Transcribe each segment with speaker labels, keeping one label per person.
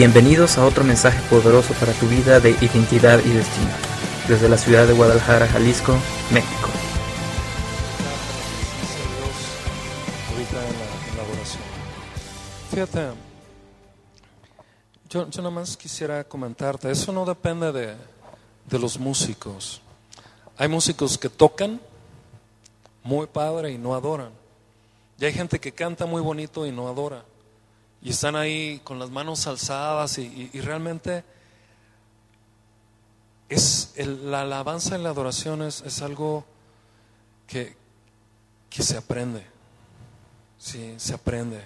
Speaker 1: Bienvenidos a otro mensaje poderoso para tu vida de identidad y destino, desde la ciudad de Guadalajara, Jalisco, México.
Speaker 2: Fíjate, yo, yo nada más quisiera comentarte, eso no depende de, de los músicos. Hay músicos que tocan muy padre y no adoran. Y hay gente que canta muy bonito y no adora. Y están ahí con las manos alzadas y, y- realmente es la alabanza y la adoración es, es algo que, que se aprende. Sí, se aprende.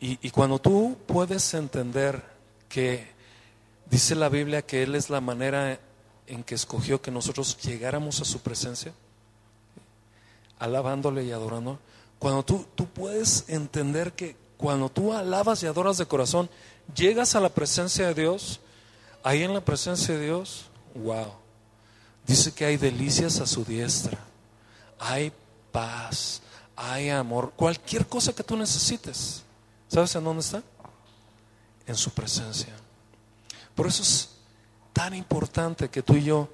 Speaker 2: Y, y cuando tú puedes entender que dice la Biblia que Él es la manera en que escogió que nosotros llegáramos a su presencia, alabándole y adorando, cuando tú, tú puedes entender que cuando tú alabas y adoras de corazón, llegas a la presencia de Dios, ahí en la presencia de Dios, wow, dice que hay delicias a su diestra, hay paz, hay amor, cualquier cosa que tú necesites. ¿Sabes en dónde está? En su presencia. Por eso es tan importante que tú y yo,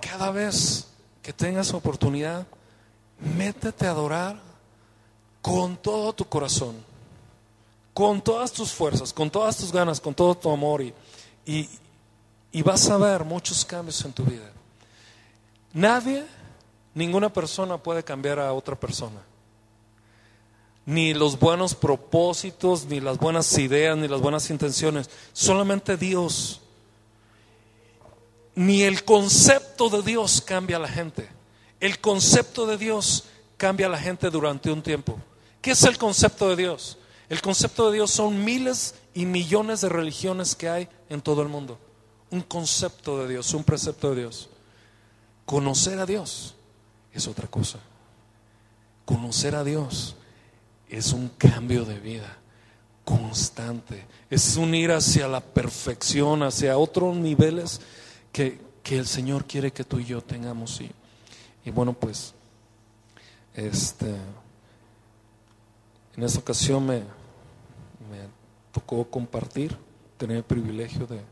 Speaker 2: cada vez que tengas oportunidad, métete a adorar con todo tu corazón, con todas tus fuerzas, con todas tus ganas, con todo tu amor y, y, y vas a ver muchos cambios en tu vida. Nadie, ninguna persona puede cambiar a otra persona. Ni los buenos propósitos, ni las buenas ideas, ni las buenas intenciones. Solamente Dios. Ni el concepto de Dios cambia a la gente. El concepto de Dios cambia a la gente durante un tiempo. ¿Qué es el concepto de Dios? El concepto de Dios son miles y millones de religiones que hay en todo el mundo. Un concepto de Dios, un precepto de Dios. Conocer a Dios es otra cosa. Conocer a Dios es un cambio de vida constante. Es un ir hacia la perfección, hacia otros niveles que, que el Señor quiere que tú y yo tengamos. Y, y bueno, pues, este, en esta ocasión me, tocó compartir, tener el privilegio de,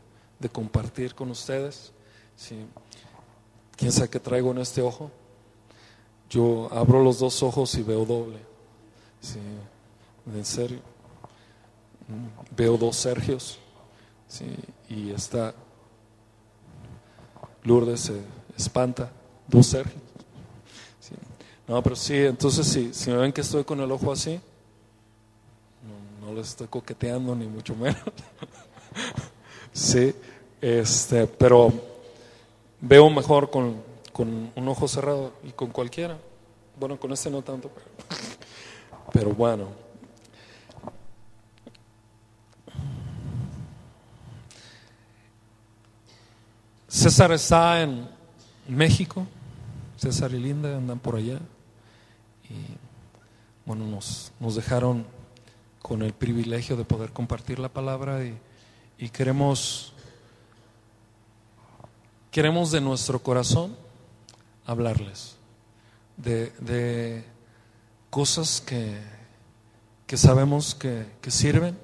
Speaker 2: compartir con ustedes. Sí. ¿Quién sabe qué traigo en este ojo? Yo abro los dos ojos y veo doble. Sí, en serio. Mm, Veo dos Sergios. Sí, y esta Lourdes se espanta. Dos Sergios. Sí. No, pero sí, entonces sí, si me ven que estoy con el ojo así, no, les estoy coqueteando ni mucho menos. sí, este, pero veo mejor con, con un ojo cerrado y con cualquiera. Bueno, con este no tanto, pero, pero bueno. César está en México, César y Linda andan por allá y bueno, nos, nos dejaron con el privilegio de poder compartir la palabra y, queremos queremos de nuestro corazón hablarles de, de cosas que, que sabemos que, que sirven,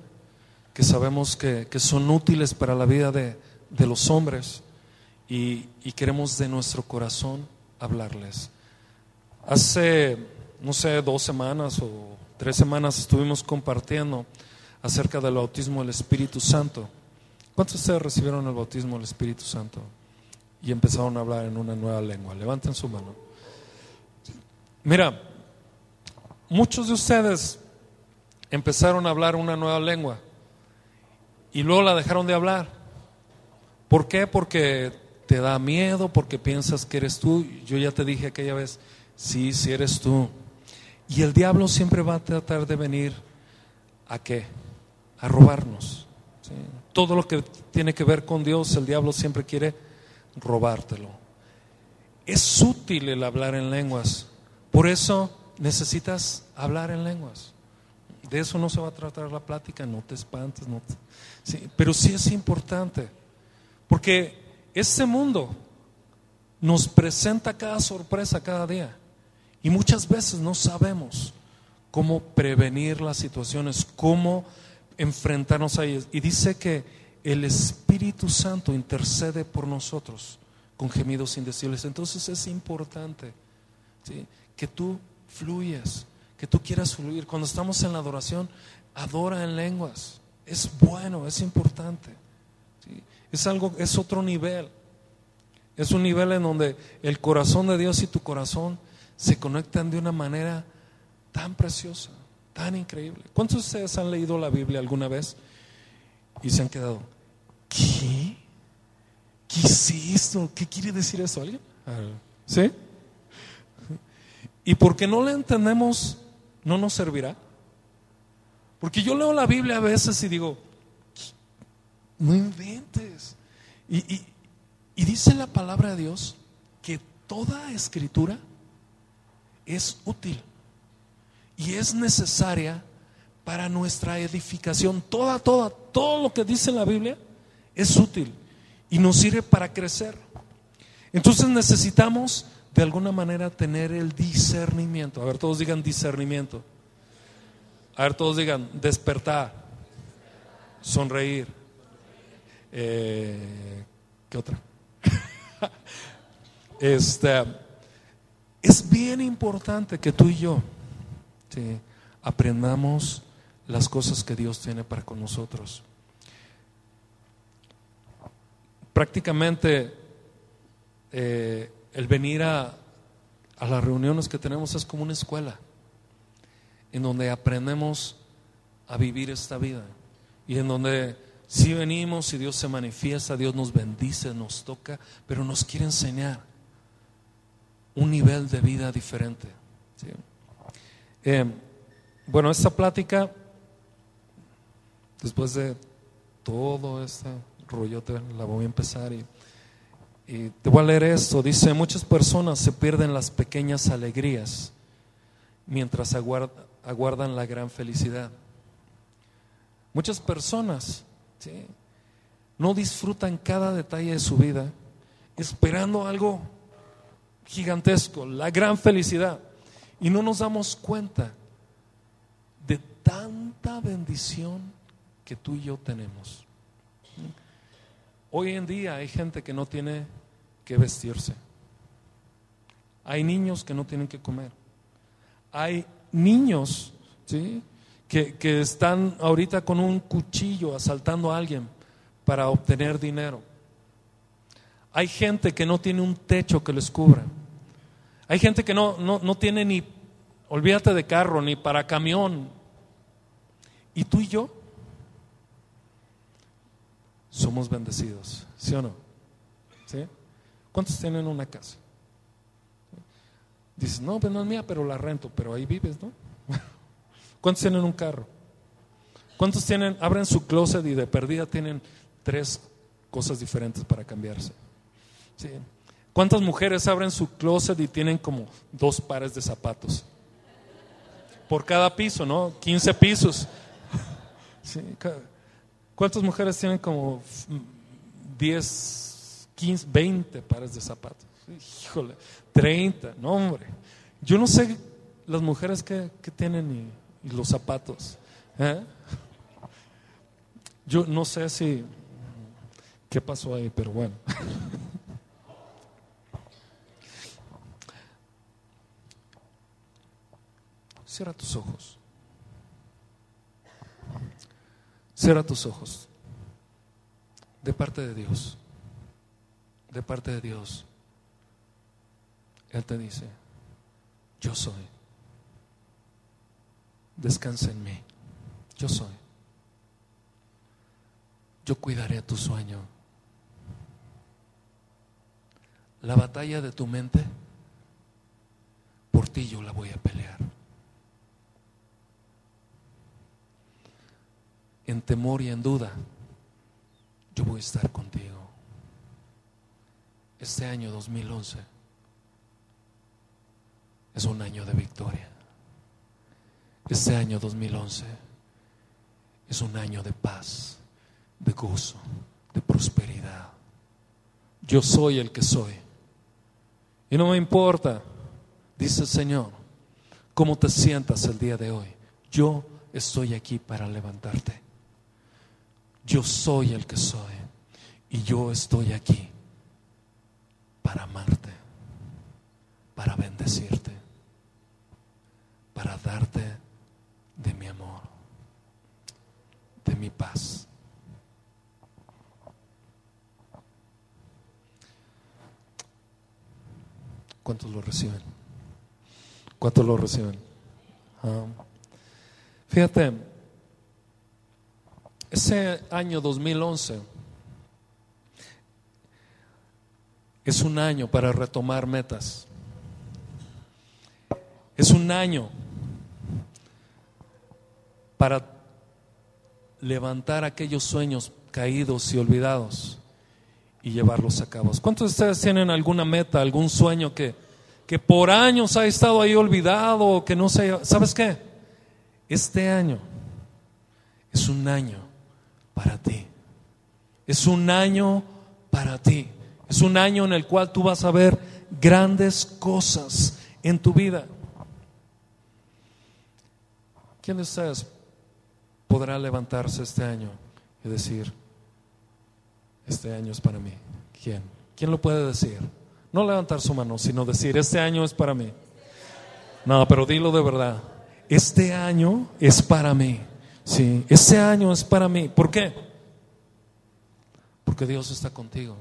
Speaker 2: que sabemos que, que son útiles para la vida de, de los hombres y, y queremos de nuestro corazón hablarles. Hace, no sé, dos semanas o tres semanas estuvimos compartiendo acerca del bautismo del Espíritu Santo. ¿Cuántos de ustedes recibieron el bautismo del Espíritu Santo? y empezaron a hablar en una nueva lengua. Levanten su mano. Mira, muchos de ustedes empezaron a hablar una nueva lengua y luego la dejaron de hablar. ¿Por qué? Porque te da miedo, porque piensas que eres tú. Yo ya te dije aquella vez, sí, sí eres tú. Y el diablo siempre va a tratar de venir a qué? A robarnos. Todo lo que tiene que ver con Dios, el diablo siempre quiere robártelo. Es útil el hablar en lenguas. Por eso necesitas hablar en lenguas. De eso no se va a tratar la plática, no te espantes, no te- pero sí es importante. Porque este mundo nos presenta cada sorpresa cada día. Y muchas veces no sabemos cómo prevenir las situaciones, cómo enfrentarnos a ellos. Y dice que el Espíritu Santo intercede por nosotros con gemidos indecibles. Entonces es importante que tú fluyas, que tú quieras fluir. Cuando estamos en la adoración, adora en lenguas. Es bueno, es importante. Es algo, es otro nivel. Es un nivel en donde el corazón de Dios y tu corazón se conectan de una manera tan preciosa, tan increíble. ¿Cuántos de ustedes han leído la Biblia alguna vez y se han quedado, ¿qué? ¿Qué es esto? ¿Qué quiere decir eso alguien? ¿Sí? Y porque no le entendemos, no nos servirá. Porque yo leo la Biblia a veces y digo, no inventes. Y, y dice la palabra de Dios que toda escritura es útil y es necesaria para nuestra edificación. Toda, toda, todo lo que dice la Biblia es útil y nos sirve para crecer. Entonces necesitamos de alguna manera tener el discernimiento. A ver, todos digan discernimiento. A ver, todos digan despertar, sonreír. Eh, ¿Qué otra? este, es bien importante que tú y yo aprendamos las cosas que Dios tiene para con nosotros. Prácticamente eh, el venir a, a las reuniones que tenemos es como una escuela, en donde aprendemos a vivir esta vida y en donde si venimos y Dios se manifiesta, Dios nos bendice, nos toca, pero nos quiere enseñar un nivel de vida diferente. Eh, bueno, esta plática, después de todo este rollote, la voy a empezar y, y te voy a leer esto. Dice, muchas personas se pierden las pequeñas alegrías mientras aguardan la gran felicidad. Muchas personas no disfrutan cada detalle de su vida esperando algo gigantesco, la gran felicidad. Y no nos damos cuenta de tanta bendición que tú y yo tenemos. Hoy en día hay gente que no tiene que vestirse. Hay niños que no tienen que comer. Hay niños ¿sí? que, están ahorita con un cuchillo asaltando a alguien para obtener dinero. Hay gente que no tiene un techo que les cubra. Hay gente que no, no, no tiene ni, olvídate de carro, ni para camión. Y tú y yo somos bendecidos, ¿sí o no? ¿Sí? ¿Cuántos tienen una casa? Dices, no, pues no es mía, pero la rento, pero ahí vives, ¿no? ¿Cuántos tienen un carro? ¿Cuántos tienen, abren su closet y de perdida tienen tres cosas diferentes para cambiarse? ¿Cuántas mujeres abren su closet y tienen como dos pares de zapatos? Por cada piso, ¿no? 15 pisos. ¿Cuántas mujeres tienen como 10, 15, 20 pares de zapatos? Híjole, 30, no hombre. Yo no sé las mujeres que, que tienen y los zapatos. ¿eh? Yo no sé si qué pasó ahí, pero bueno. Cierra tus ojos. Cierra tus ojos. De parte de Dios. De parte de Dios. Él te dice, yo soy descansa en mí. Yo soy. Yo cuidaré tu sueño. La batalla de tu mente, por ti yo la voy a pelear. En temor y en duda, yo voy a estar contigo. Este año 2011 es un año de victoria. Este año 2011 es un año de paz, de gozo, de prosperidad. Yo soy el que soy. Y no me importa, dice el Señor, cómo te sientas el día de hoy. Yo estoy aquí para levantarte. Yo soy el que soy y yo estoy aquí para amarte, para bendecirte, para darte de mi amor, de mi paz. ¿Cuántos lo reciben? ¿Cuántos lo reciben? Ah. Fíjate, ese año 2011 es un año para retomar metas. Es un año para levantar aquellos sueños caídos y olvidados y llevarlos a cabo. ¿Cuántos de ustedes tienen alguna meta, algún sueño que, que por años ha estado ahí olvidado que no se... ¿Sabes qué? Este año es un año para ti. Es un año para ti. Es un año en el cual tú vas a ver grandes cosas en tu vida. ¿Quién de ustedes podrá levantarse este año y decir, este año es para mí? ¿Quién? ¿Quién lo puede decir? No levantar su mano, sino decir, este año es para mí. No, pero dilo de verdad. Este año es para mí. Sí, ese año es para mí. ¿Por qué? Porque Dios está contigo.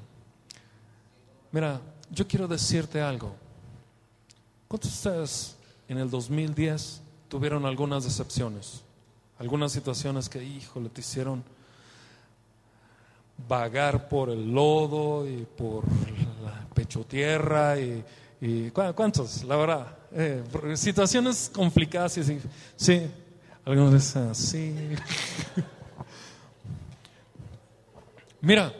Speaker 2: Mira, yo quiero decirte algo. ¿Cuántos de ustedes en el 2010 tuvieron algunas decepciones? Algunas situaciones que, híjole, te hicieron vagar por el lodo y por la pecho tierra y, ¿cuántos? La verdad, eh, situaciones complicadas y sí, algunos dicen así. Mira,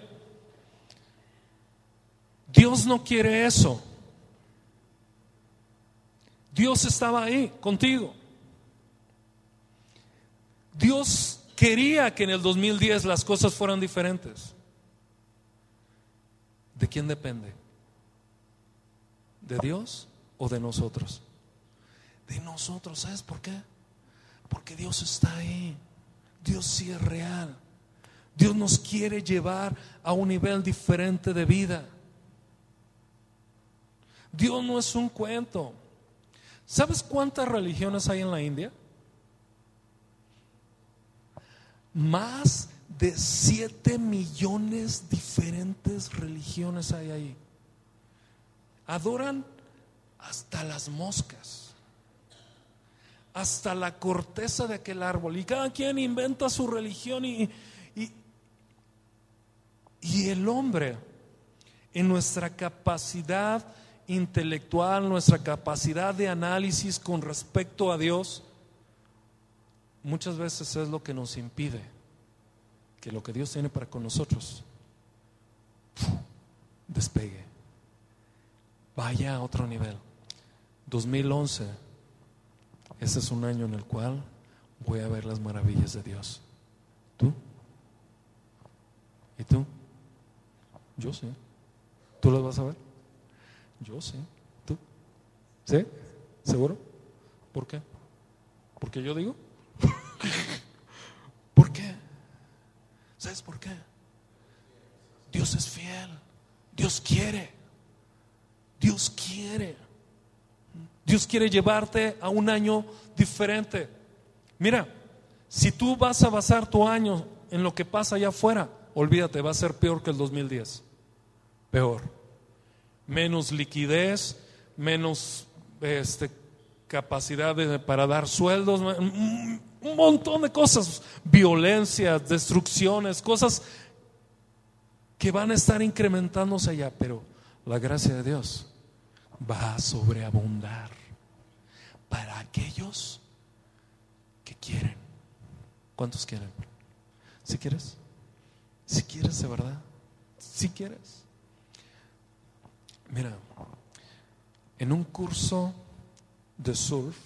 Speaker 2: Dios no quiere eso. Dios estaba ahí contigo. Dios quería que en el 2010 las cosas fueran diferentes. ¿De quién depende? ¿De Dios o de nosotros? De nosotros, ¿sabes por qué? Porque Dios está ahí. Dios sí es real. Dios nos quiere llevar a un nivel diferente de vida. Dios no es un cuento. ¿Sabes cuántas religiones hay en la India? Más de 7 millones diferentes religiones hay ahí. Adoran hasta las moscas hasta la corteza de aquel árbol. Y cada quien inventa su religión y, y, el hombre, en nuestra capacidad intelectual, nuestra capacidad de análisis con respecto a Dios, muchas veces es lo que nos impide que lo que Dios tiene para con nosotros despegue, vaya a otro nivel. 2011 ese es un año en el cual voy a ver las maravillas de Dios. ¿Tú? ¿Y tú? Yo sí. ¿Tú las vas a ver? Yo sí. ¿Tú? ¿Sí? ¿Seguro? ¿Por qué? ¿Porque yo digo? ¿Por qué? ¿Sabes por qué? Dios es fiel. Dios quiere. Dios quiere. Dios quiere llevarte a un año diferente. Mira, si tú vas a basar tu año en lo que pasa allá afuera, olvídate, va a ser peor que el 2010. Peor. Menos liquidez, menos este, capacidad para dar sueldos, un montón de cosas, violencia, destrucciones, cosas que van a estar incrementándose allá, pero la gracia de Dios va a sobreabundar para aquellos que quieren. ¿Cuántos quieren? Si quieres, si quieres de verdad, si quieres. Mira, en un curso de surf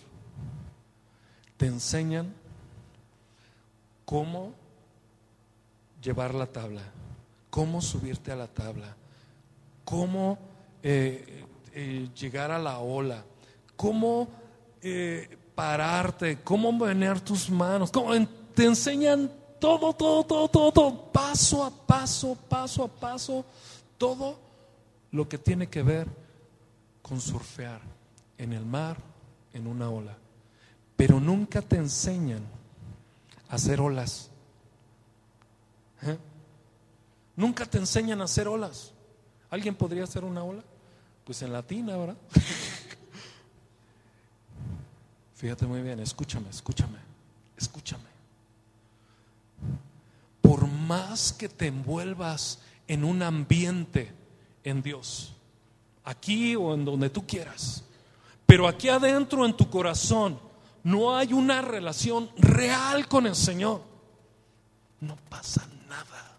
Speaker 2: te enseñan cómo llevar la tabla, cómo subirte a la tabla, cómo eh, eh, llegar a la ola, cómo eh, pararte, cómo vener tus manos, te enseñan todo, todo, todo, todo, todo, paso a paso, paso a paso, todo lo que tiene que ver con surfear en el mar, en una ola. Pero nunca te enseñan a hacer olas. ¿Eh? Nunca te enseñan a hacer olas. ¿Alguien podría hacer una ola? Pues en latina, ¿verdad? Fíjate muy bien, escúchame, escúchame, escúchame. Por más que te envuelvas en un ambiente en Dios, aquí o en donde tú quieras, pero aquí adentro en tu corazón no hay una relación real con el Señor, no pasa nada.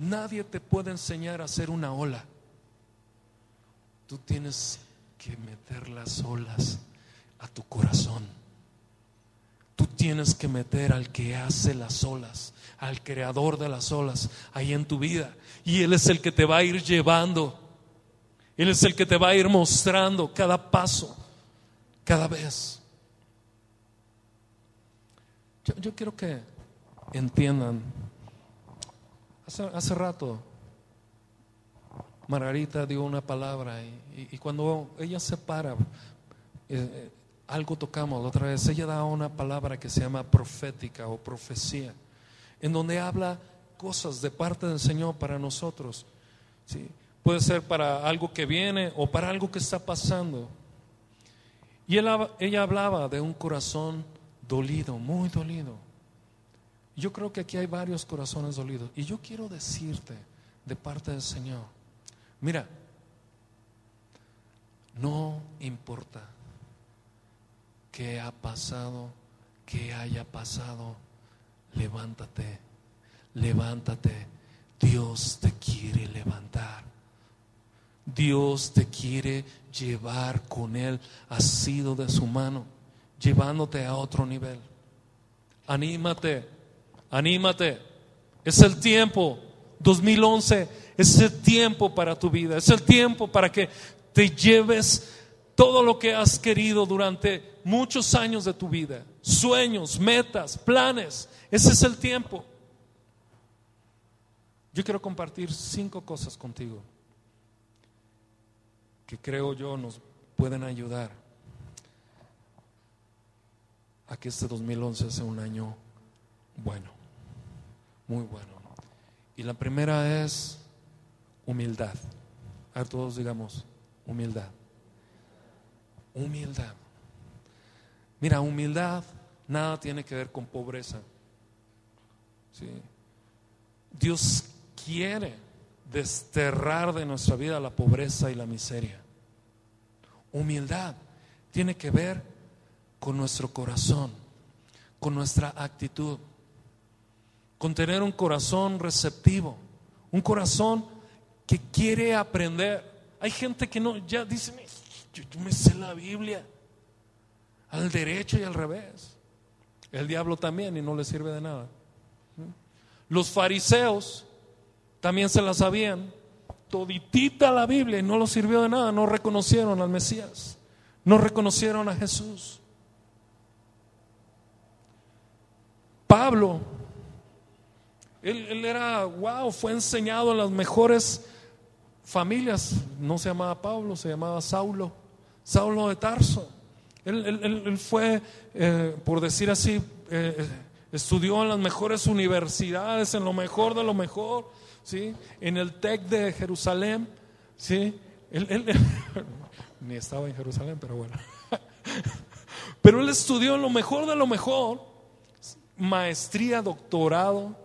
Speaker 2: Nadie te puede enseñar a hacer una ola. Tú tienes que meter las olas a tu corazón. Tú tienes que meter al que hace las olas, al creador de las olas, ahí en tu vida. Y Él es el que te va a ir llevando. Él es el que te va a ir mostrando cada paso, cada vez. Yo, quiero que entiendan. Hace, rato Margarita dio una palabra y, cuando ella se para, eh, eh, algo tocamos otra vez, ella da una palabra que se llama profética o profecía, en donde habla cosas de parte del Señor para nosotros. ¿sí? Puede ser para algo que viene o para algo que está pasando. Y ella hablaba de un corazón dolido, muy dolido. Yo creo que aquí hay varios corazones dolidos. Y yo quiero decirte de parte del Señor, Mira, no importa qué ha pasado, qué haya pasado, levántate, levántate. Dios te quiere levantar. Dios te quiere llevar con Él, sido de su mano, llevándote a otro nivel. Anímate, anímate. Es el tiempo 2011 es el tiempo para tu vida, es el tiempo para que te lleves todo lo que has querido durante muchos años de tu vida, sueños, metas, planes. Ese es el tiempo. Yo quiero compartir cinco cosas contigo que creo yo nos pueden ayudar a que este 2011 sea un año bueno, muy bueno. Y la primera es humildad. A todos digamos, humildad. Humildad. Mira, humildad nada tiene que ver con pobreza. Dios quiere desterrar de nuestra vida la pobreza y la miseria. Humildad tiene que ver con nuestro corazón, con nuestra actitud con tener un corazón receptivo, un corazón que quiere aprender. Hay gente que no, ya dice, yo, me sé la Biblia, al derecho y al revés. El diablo también y no le sirve de nada. Los fariseos también se la sabían, toditita la Biblia y no lo sirvió de nada, no reconocieron al Mesías, no reconocieron a Jesús. Pablo él, era, wow, fue enseñado en las mejores familias. No se llamaba Pablo, se llamaba Saulo, Saulo de Tarso. Él, fue, eh, por decir así, eh, estudió en las mejores universidades, en lo mejor de lo mejor, ¿sí? en el TEC de Jerusalén. ¿sí? Él, ni estaba en Jerusalén, pero bueno. pero él estudió en lo mejor de lo mejor, maestría, doctorado,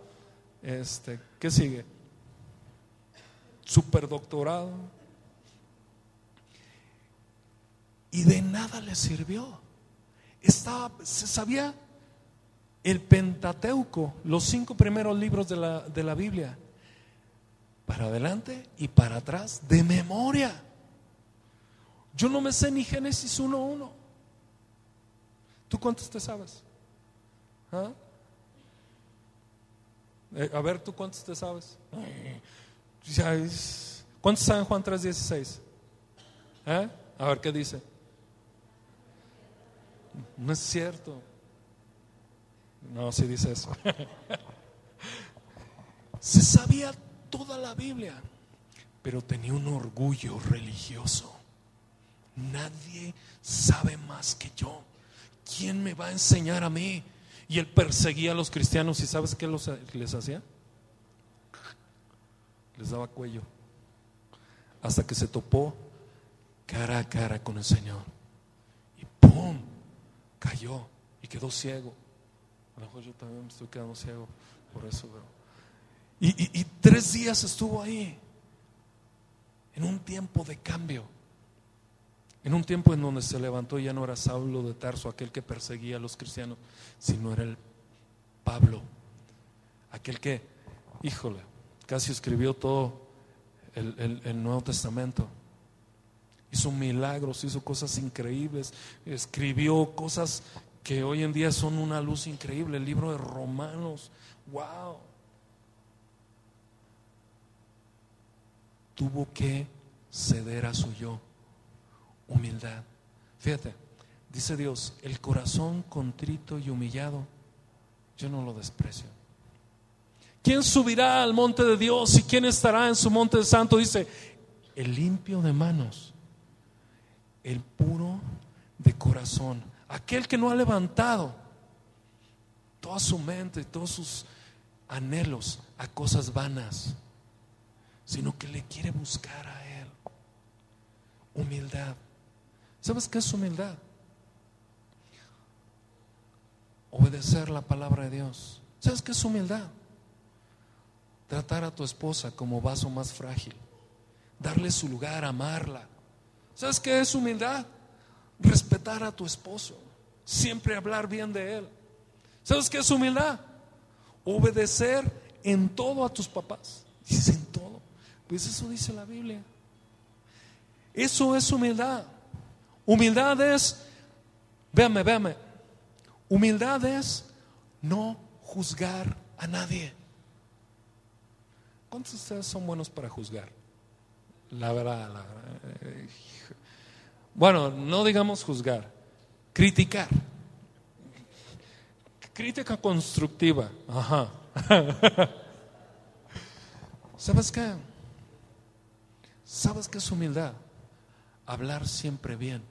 Speaker 2: este, ¿Qué sigue? Superdoctorado. Y de nada le sirvió. Estaba, se sabía el Pentateuco, los cinco primeros libros de la, de la Biblia, para adelante y para atrás, de memoria. Yo no me sé ni Génesis 1.1. ¿Tú cuántos te sabes? ¿Ah? Eh, a ver, ¿tú cuántos te sabes? ¿Cuántos saben Juan 3:16? ¿Eh? A ver, ¿qué dice? No es cierto. No, sí dice eso. Se sabía toda la Biblia, pero tenía un orgullo religioso. Nadie sabe más que yo. ¿Quién me va a enseñar a mí? Y él perseguía a los cristianos y ¿sabes qué les hacía? Les daba cuello. Hasta que se topó cara a cara con el Señor. Y ¡pum! Cayó y quedó ciego. A lo mejor yo también me estoy quedando ciego por eso. Y, y tres días estuvo ahí. En un tiempo de cambio. En un tiempo en donde se levantó ya no era Saulo de Tarso, aquel que perseguía a los cristianos, sino era el Pablo, aquel que, híjole, casi escribió todo el, Nuevo Testamento. Hizo milagros, hizo cosas increíbles, escribió cosas que hoy en día son una luz increíble. El libro de Romanos, wow. Tuvo que ceder a su yo humildad. Fíjate, dice Dios, el corazón contrito y humillado, yo no lo desprecio. ¿Quién subirá al monte de Dios y quién estará en su monte santo? Dice, el limpio de manos, el puro de corazón, aquel que no ha levantado toda su mente, todos sus anhelos a cosas vanas, sino que le quiere buscar a Él. Humildad. ¿Sabes qué es humildad? Obedecer la palabra de Dios. ¿Sabes qué es humildad? Tratar a tu esposa como vaso más frágil. Darle su lugar, amarla. ¿Sabes qué es humildad? Respetar a tu esposo. Siempre hablar bien de él. ¿Sabes qué es humildad? Obedecer en todo a tus papás. Dice en todo. Pues eso dice la Biblia. Eso es humildad. Humildad es, véame, véame, humildad es no juzgar a nadie. ¿Cuántos de ustedes son buenos para juzgar? La verdad, la verdad. Eh, bueno, no digamos juzgar, criticar. Crítica constructiva. Ajá. ¿Sabes qué? ¿Sabes qué es humildad? Hablar siempre bien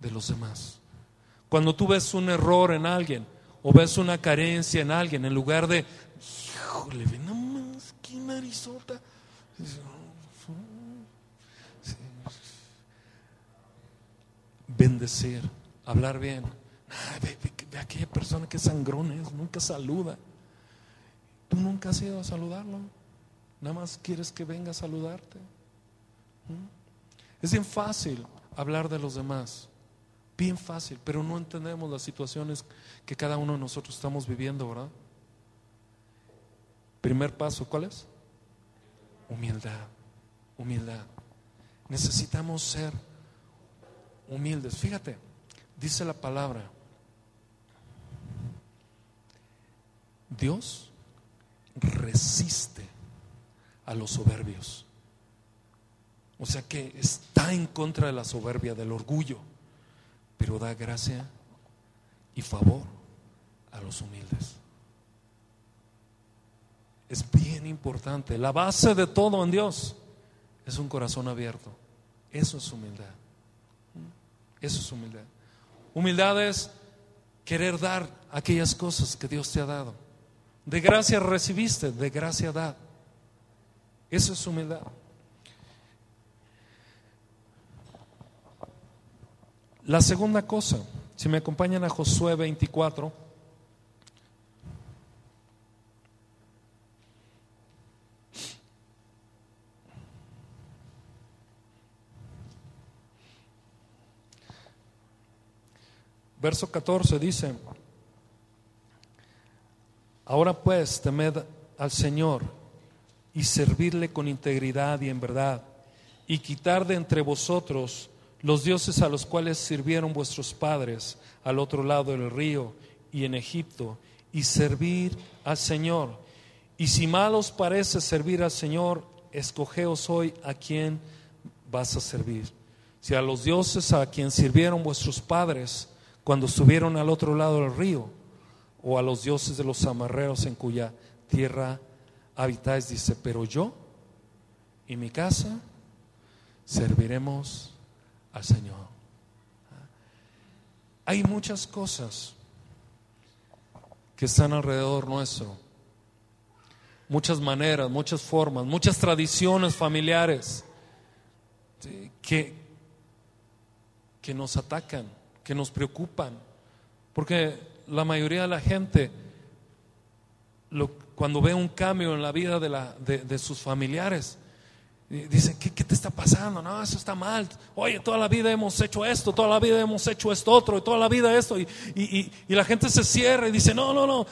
Speaker 2: de los demás. Cuando tú ves un error en alguien o ves una carencia en alguien, en lugar de, híjole, qué narizota. Bendecir, hablar bien. ve, aquella persona que sangrón es, nunca saluda. Tú nunca has ido a saludarlo. Nada más quieres que venga a saludarte. ¿Mm? Es bien fácil hablar de los demás. Bien fácil, pero no entendemos las situaciones que cada uno de nosotros estamos viviendo, ¿verdad? Primer paso, ¿cuál es? Humildad, humildad. Necesitamos ser humildes. Fíjate, dice la palabra, Dios resiste a los soberbios. O sea que está en contra de la soberbia, del orgullo pero da gracia y favor a los humildes. Es bien importante. La base de todo en Dios es un corazón abierto. Eso es humildad. Eso es humildad. Humildad es querer dar aquellas cosas que Dios te ha dado. De gracia recibiste, de gracia da. Eso es humildad. La segunda cosa, si me acompañan a Josué 24, verso 14 dice, ahora pues temed al Señor y servirle con integridad y en verdad y quitar de entre vosotros los dioses a los cuales sirvieron vuestros padres al otro lado del río y en Egipto, y servir al Señor. Y si mal os parece servir al Señor, escogeos hoy a quién vas a servir. Si a los dioses a quien sirvieron vuestros padres cuando estuvieron al otro lado del río, o a los dioses de los amarreros en cuya tierra habitáis, dice, pero yo y mi casa serviremos al Señor. Hay muchas cosas que están alrededor nuestro, muchas maneras, muchas formas, muchas tradiciones familiares que, que nos atacan, que nos preocupan, porque la mayoría de la gente cuando ve un cambio en la vida de, la, de sus familiares, Dicen, ¿qué, te está pasando? No, eso está mal. Oye, toda la vida hemos hecho esto, toda la vida hemos hecho esto otro, y toda la vida esto. Y, y, y la gente se cierra y dice, no, no, no.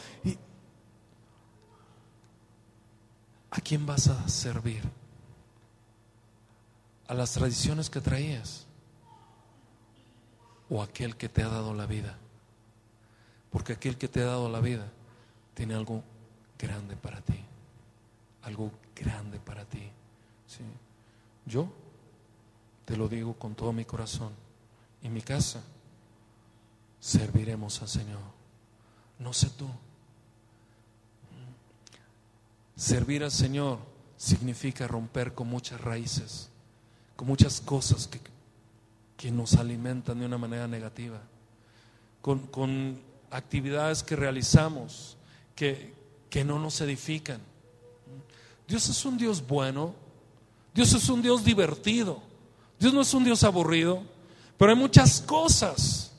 Speaker 2: ¿A quién vas a servir? ¿A las tradiciones que traías? ¿O aquel que te ha dado la vida? Porque aquel que te ha dado la vida tiene algo grande para ti. Algo grande para ti. Yo te lo digo con todo mi corazón. En mi casa serviremos al Señor. No sé tú. Servir al Señor significa romper con muchas raíces, con muchas cosas que, que nos alimentan de una manera negativa, con, con actividades que realizamos que, que no nos edifican. Dios es un Dios bueno, Dios es un Dios divertido. Dios no es un Dios aburrido. Pero hay muchas cosas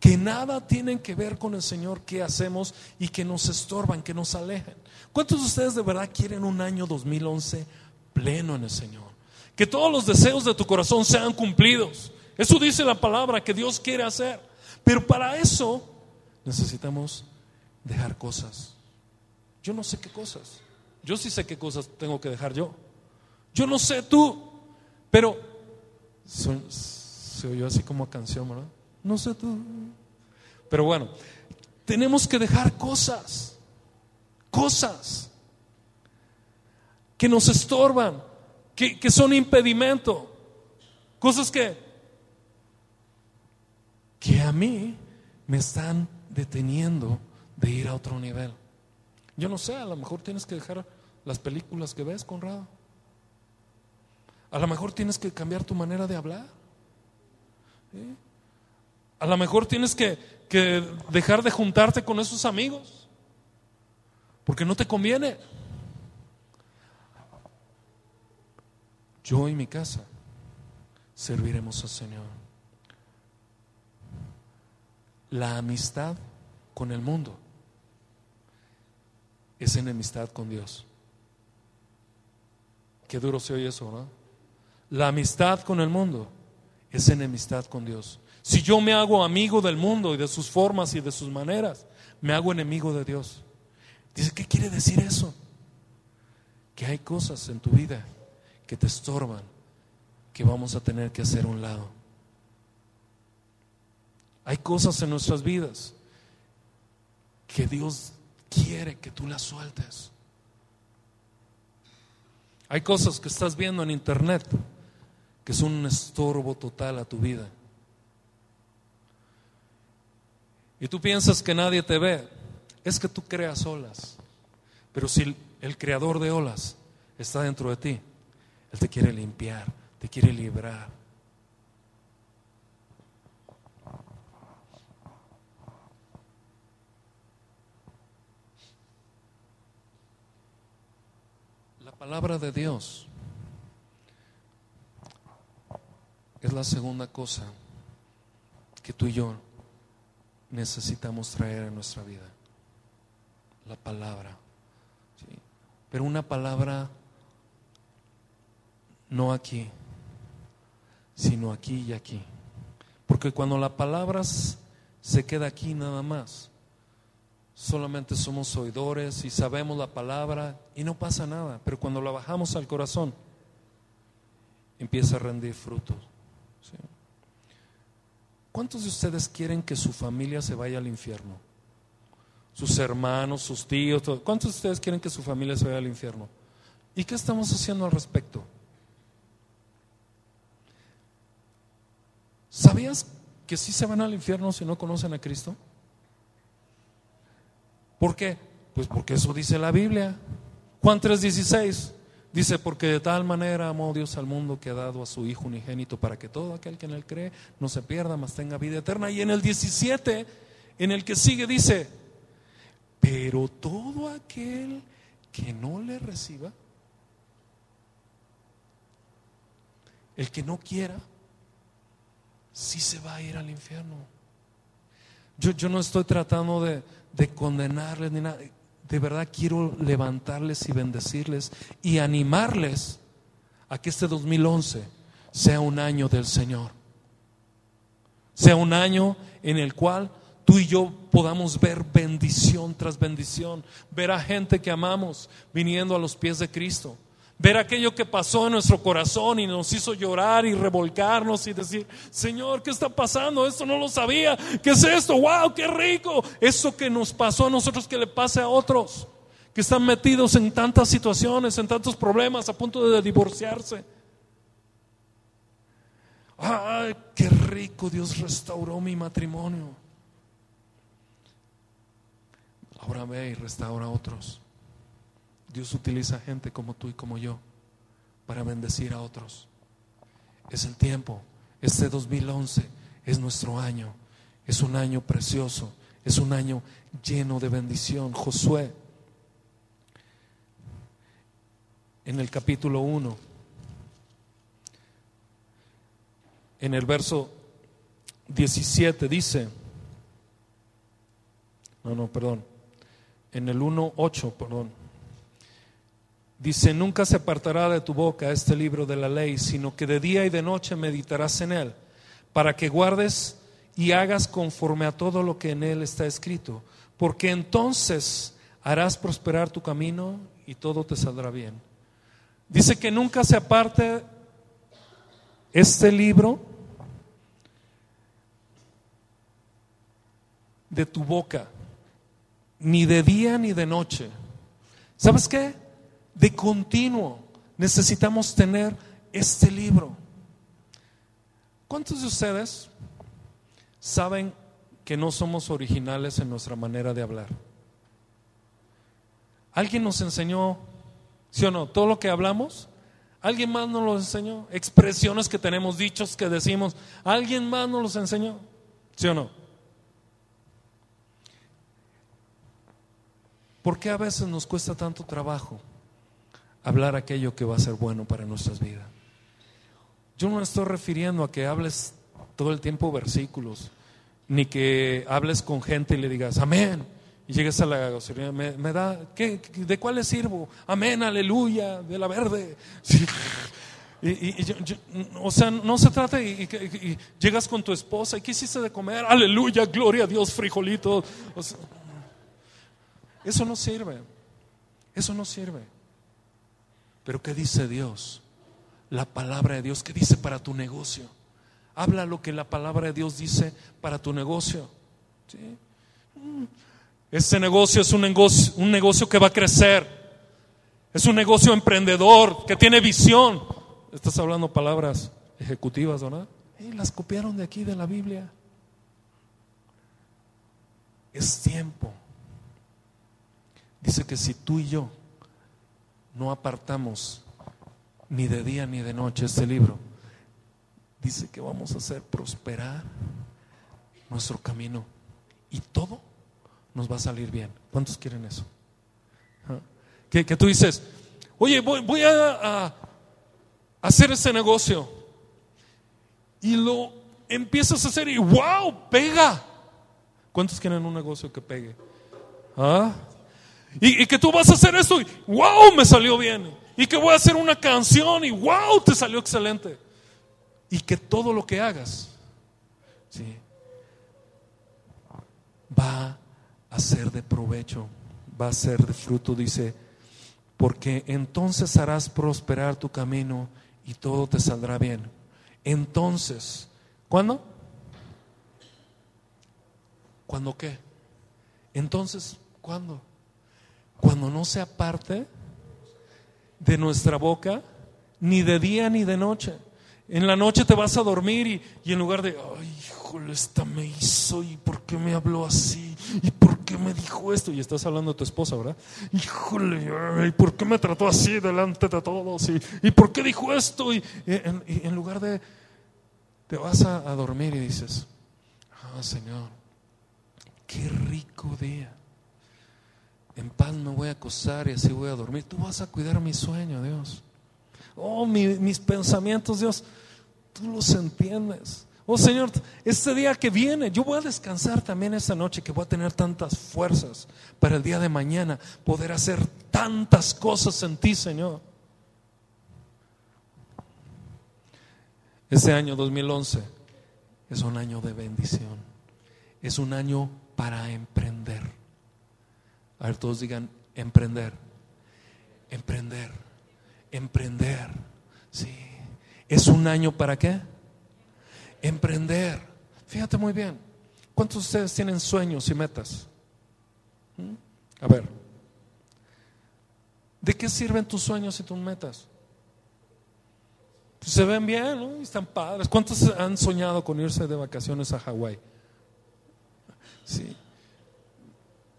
Speaker 2: que nada tienen que ver con el Señor que hacemos y que nos estorban, que nos alejan. ¿Cuántos de ustedes de verdad quieren un año 2011 pleno en el Señor? Que todos los deseos de tu corazón sean cumplidos. Eso dice la palabra que Dios quiere hacer. Pero para eso necesitamos dejar cosas. Yo no sé qué cosas. Yo sí sé qué cosas tengo que dejar yo. Yo no sé tú, pero se oyó así como canción, ¿verdad? No sé tú. Pero bueno, tenemos que dejar cosas, cosas que nos estorban, que, que son impedimento, cosas que, que a mí me están deteniendo de ir a otro nivel. Yo no sé, a lo mejor tienes que dejar las películas que ves, Conrado. A lo mejor tienes que cambiar tu manera de hablar. A lo mejor tienes que, que dejar de juntarte con esos amigos. Porque no te conviene. Yo y mi casa serviremos al Señor. La amistad con el mundo es enemistad con Dios. Qué duro se oye eso, ¿no? La amistad con el mundo es enemistad con Dios. Si yo me hago amigo del mundo y de sus formas y de sus maneras, me hago enemigo de Dios. Dice, ¿qué quiere decir eso? Que hay cosas en tu vida que te estorban, que vamos a tener que hacer un lado. Hay cosas en nuestras vidas que Dios quiere que tú las sueltes. Hay cosas que estás viendo en internet que son un estorbo total a tu vida. Y tú piensas que nadie te ve, es que tú creas olas. Pero si el, creador de olas está dentro de ti, Él te quiere limpiar, te quiere librar. La palabra de Dios Es la segunda cosa que tú y yo necesitamos traer en nuestra vida. La palabra. Pero una palabra no aquí, sino aquí y aquí. Porque cuando la palabra se queda aquí nada más, solamente somos oidores y sabemos la palabra y no pasa nada. Pero cuando la bajamos al corazón, empieza a rendir frutos. ¿Cuántos de ustedes quieren que su familia se vaya al infierno? Sus hermanos, sus tíos, ¿cuántos de ustedes quieren que su familia se vaya al infierno? ¿Y qué estamos haciendo al respecto? ¿Sabías que sí se van al infierno si no conocen a Cristo? ¿Por qué? Pues porque eso dice la Biblia. Juan 3:16 dice, porque de tal manera amó Dios al mundo que ha dado a su Hijo unigénito para que todo aquel que en él cree no se pierda, mas tenga vida eterna. Y en el 17, en el que sigue, dice, pero todo aquel que no le reciba, el que no quiera, sí se va a ir al infierno. Yo, yo no estoy tratando de, de condenarles ni nada. De verdad quiero levantarles y bendecirles y animarles a que este 2011 sea un año del Señor. Sea un año en el cual tú y yo podamos ver bendición tras bendición, ver a gente que amamos viniendo a los pies de Cristo ver aquello que pasó en nuestro corazón y nos hizo llorar y revolcarnos y decir, Señor, ¿qué está pasando? Esto no lo sabía. ¿Qué es esto? ¡Wow! ¡Qué rico! Eso que nos pasó a nosotros que le pase a otros que están metidos en tantas situaciones, en tantos problemas, a punto de divorciarse. ¡Ay, qué rico! Dios restauró mi matrimonio. Ahora ve y restaura a otros. Dios utiliza gente como tú y como yo para bendecir a otros. Es el tiempo. Este 2011 es nuestro año. Es un año precioso. Es un año lleno de bendición. Josué, en el capítulo 1, en el verso 17 dice, no, no, perdón, en el 1.8, perdón. Dice, nunca se apartará de tu boca este libro de la ley, sino que de día y de noche meditarás en él, para que guardes y hagas conforme a todo lo que en él está escrito, porque entonces harás prosperar tu camino y todo te saldrá bien. Dice que nunca se aparte este libro de tu boca, ni de día ni de noche. ¿Sabes qué? De continuo necesitamos tener este libro. ¿Cuántos de ustedes saben que no somos originales en nuestra manera de hablar? ¿Alguien nos enseñó, sí o no, todo lo que hablamos? ¿Alguien más nos lo enseñó? Expresiones que tenemos, dichos que decimos, ¿alguien más nos los enseñó? ¿Sí o no? ¿Por qué a veces nos cuesta tanto trabajo? Hablar aquello que va a ser bueno para nuestras vidas. Yo no estoy refiriendo a que hables todo el tiempo versículos, ni que hables con gente y le digas, amén, y llegues a la gasolina, me, da, ¿qué, ¿de cuál le sirvo? Amén, aleluya, de la verde. O sea, no se trata y, llegas con tu esposa y ¿qué hiciste de comer? Aleluya, gloria a Dios, frijolito. eso no sirve. Eso no sirve. Pero ¿qué dice Dios? La palabra de Dios, ¿qué dice para tu negocio? Habla lo que la palabra de Dios dice para tu negocio. Este negocio es un negocio, un negocio que va a crecer. Es un negocio emprendedor, que tiene visión. Estás hablando palabras ejecutivas, ¿verdad? Las copiaron de aquí, de la Biblia. Es tiempo. Dice que si tú y yo no apartamos ni de día ni de noche este libro, dice que vamos a hacer prosperar nuestro camino y todo nos va a salir bien. ¿Cuántos quieren eso? ¿Ah? Que, tú dices, oye, voy, a, a, hacer ese negocio y lo empiezas a hacer y wow, pega. ¿Cuántos quieren un negocio que pegue? ¿Ah? Y, que tú vas a hacer esto y wow, me salió bien. Y que voy a hacer una canción y wow, te salió excelente. Y que todo lo que hagas va a ser de provecho, va a ser de fruto, dice, porque entonces harás prosperar tu camino y todo te saldrá bien. Entonces, ¿cuándo? ¿Cuándo qué? Entonces, ¿cuándo? Cuando no se aparte de nuestra boca, ni de día ni de noche. En la noche te vas a dormir y, y en lugar de, ay, híjole, esta me hizo y por qué me habló así y por qué me dijo esto. Y estás hablando de tu esposa, ¿verdad? Híjole, ay, ¿por qué me trató así delante de todos? ¿Y, y por qué dijo esto? Y, en, lugar de, te vas a dormir y dices, ah, Señor, qué rico día. En paz me voy a acostar y así voy a dormir. Tú vas a cuidar mi sueño, Dios. Oh, mi- mis pensamientos, Dios, tú los entiendes. Oh Señor, este día que viene, yo voy a descansar también esta noche, que voy a tener tantas fuerzas para el día de mañana, poder hacer tantas cosas en ti, Señor. Este año 2011 es un año de bendición, es un año para emprender. A ver, todos digan emprender, emprender, emprender. Sí, es un año para qué? Emprender. Fíjate muy bien. ¿Cuántos de ustedes tienen sueños y metas? ¿Mm? A ver, ¿de qué sirven tus sueños y tus metas? Pues se ven bien, ¿no? Están padres. ¿Cuántos han soñado con irse de vacaciones a Hawái? Sí.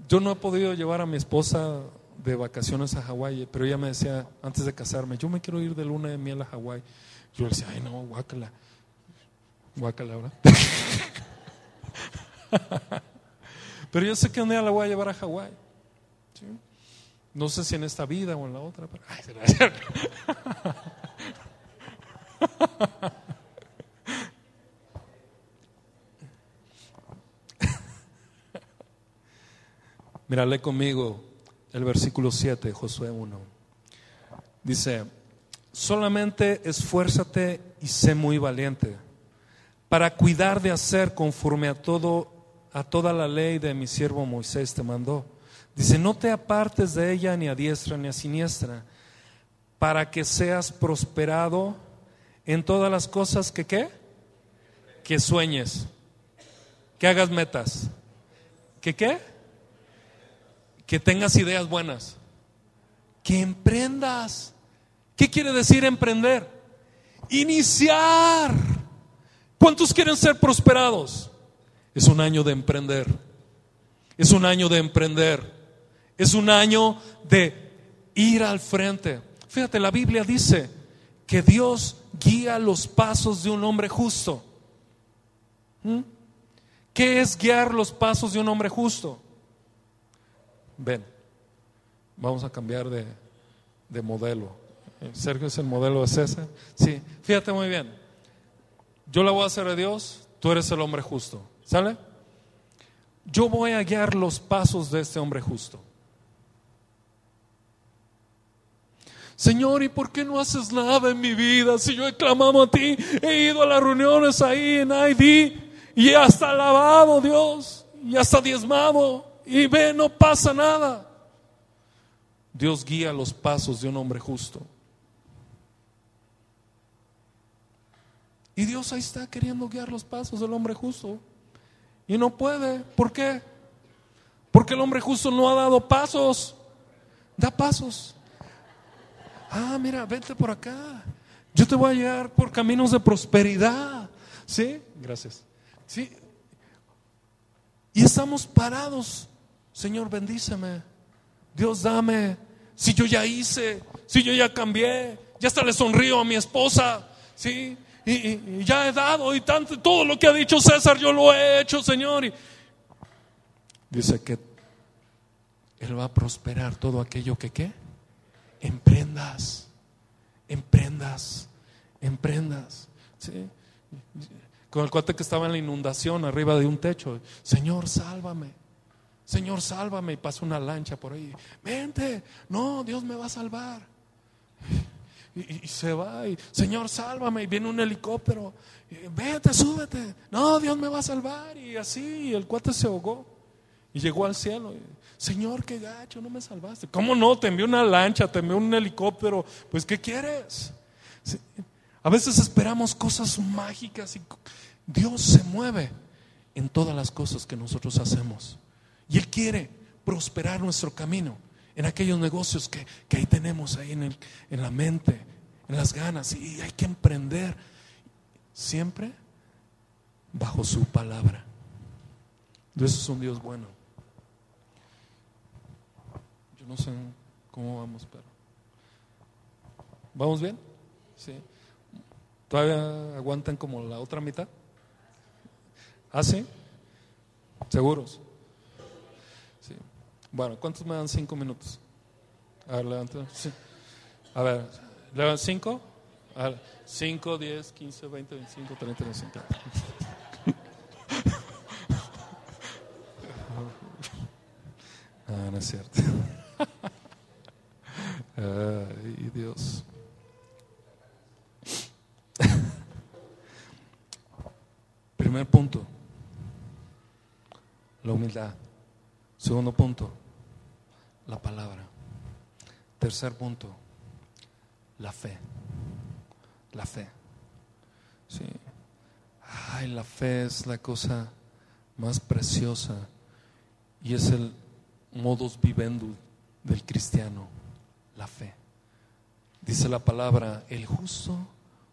Speaker 2: Yo no he podido llevar a mi esposa de vacaciones a Hawái, pero ella me decía antes de casarme, yo me quiero ir de luna de miel a Hawái. Yo le decía, ay no, guácala. Guácala, ¿verdad? pero yo sé que un día la voy a llevar a Hawái. No sé si en esta vida o en la otra, pero... Ay, será- Mira, lee conmigo el versículo 7, Josué 1. Dice, solamente esfuérzate y sé muy valiente para cuidar de hacer conforme a todo a toda la ley de mi siervo Moisés te mandó. Dice, no te apartes de ella ni a diestra ni a siniestra, para que seas prosperado en todas las cosas que qué? Que sueñes, que hagas metas, que qué? Que tengas ideas buenas, que emprendas. ¿Qué quiere decir emprender? Iniciar. ¿Cuántos quieren ser prosperados? Es un año de emprender. Es un año de emprender. Es un año de ir al frente. Fíjate, la Biblia dice que Dios guía los pasos de un hombre justo. ¿Mm? ¿Qué es guiar los pasos de un hombre justo? Ven, vamos a cambiar de, de modelo. Sergio es el modelo de César. Sí, fíjate muy bien. Yo la voy a hacer de Dios, tú eres el hombre justo. ¿Sale? Yo voy a guiar los pasos de este hombre justo. Señor, ¿y por qué no haces nada en mi vida? Si yo he clamado a ti, he ido a las reuniones ahí en ID y hasta alabado Dios y hasta diezmado y ve, no pasa nada. Dios guía los pasos de un hombre justo. Y Dios ahí está queriendo guiar los pasos del hombre justo. Y no puede. ¿Por qué? Porque el hombre justo no ha dado pasos. Da pasos. Ah, mira, vente por acá. Yo te voy a llevar por caminos de prosperidad. ¿Sí? Gracias. ¿Sí? Y estamos parados. Señor, bendíceme. Dios, dame. Si yo ya hice, si yo ya cambié, ya hasta le sonrío a mi esposa. ¿Sí? Y, ya he dado y tanto, todo lo que ha dicho César, yo lo he hecho, Señor. Dice que Él va a prosperar todo aquello que qué? Emprendas, emprendas, emprendas. ¿sí? Con el cuate que estaba en la inundación arriba de un techo, Señor, sálvame. Señor, sálvame. Y pasa una lancha por ahí. Vente, no, Dios me va a salvar. Y, se va, y Señor, sálvame. Y viene un helicóptero. y, Vete, súbete. No, Dios me va a salvar. Y así, el cuate se ahogó. Y llegó al cielo. Señor, qué gacho, no me salvaste. ¿Cómo no? Te envió una lancha, te envió un helicóptero. Pues, ¿qué quieres? A veces esperamos cosas mágicas y Dios se mueve en todas las cosas que nosotros hacemos. Y Él quiere prosperar nuestro camino en aquellos negocios que, que ahí tenemos, ahí en, el- en la mente, en las ganas. Y hay que emprender. siempre bajo su palabra. Dios es un Dios bueno. Yo no sé cómo vamos, pero... ¿Vamos bien? Sí. ¿Todavía aguantan como la otra mitad? ¿Ah, sí? ¿Seguros? Bueno, ¿cuántos me dan cinco minutos? A ver, levanten. Sí. A ver, ¿levantan cinco? A ver, cinco, diez, quince, veinte, veinticinco, treinta, veinticinco. Ah, no es cierto. Ay, Dios. Primer punto, la humildad. Segundo punto, la palabra. Tercer punto, la fe. La fe. Sí. Ay, la fe es la cosa más preciosa y es el modus vivendi del cristiano, la fe. Dice la palabra, el justo